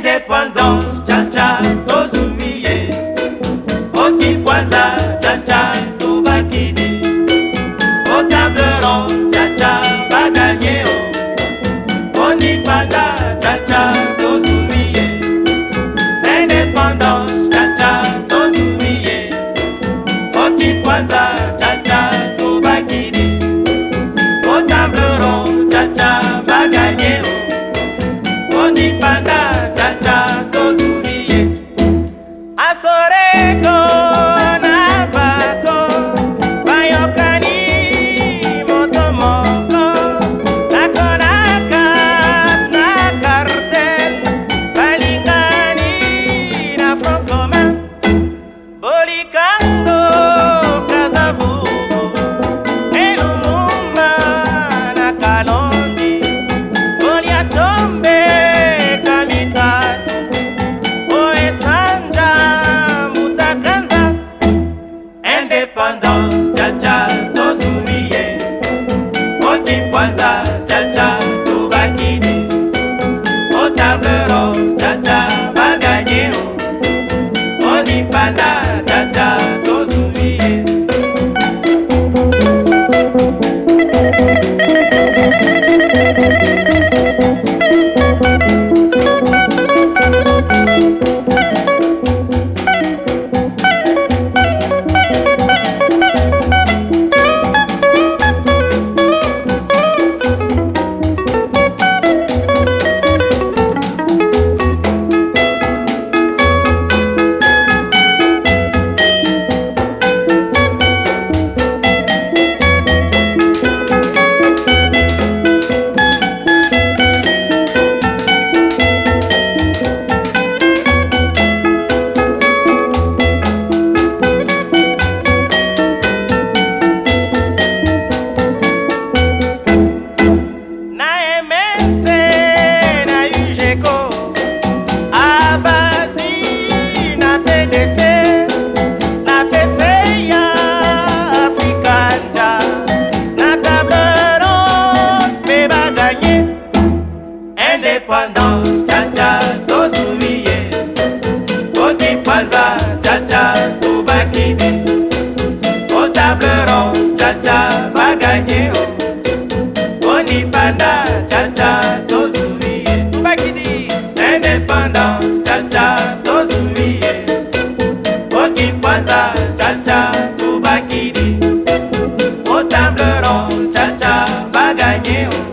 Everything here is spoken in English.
indépendance, chacha tozumiye. Okipwanza chacha tubakidi au tableron chacha baganye onipanda chacha tozumiye. Indépendance chacha tozumiye. Okipwanza chacha tubakidi pasaré kwanza pas danse, cha cha, to souvier. Oti paza, cha cha, to bakidi. Au table ronde, cha cha, va gagner. On y cha cha, to souvier. Bakidi, to souvier. Oti cha cha, to bakidi. Au table ronde, cha cha, va gagner.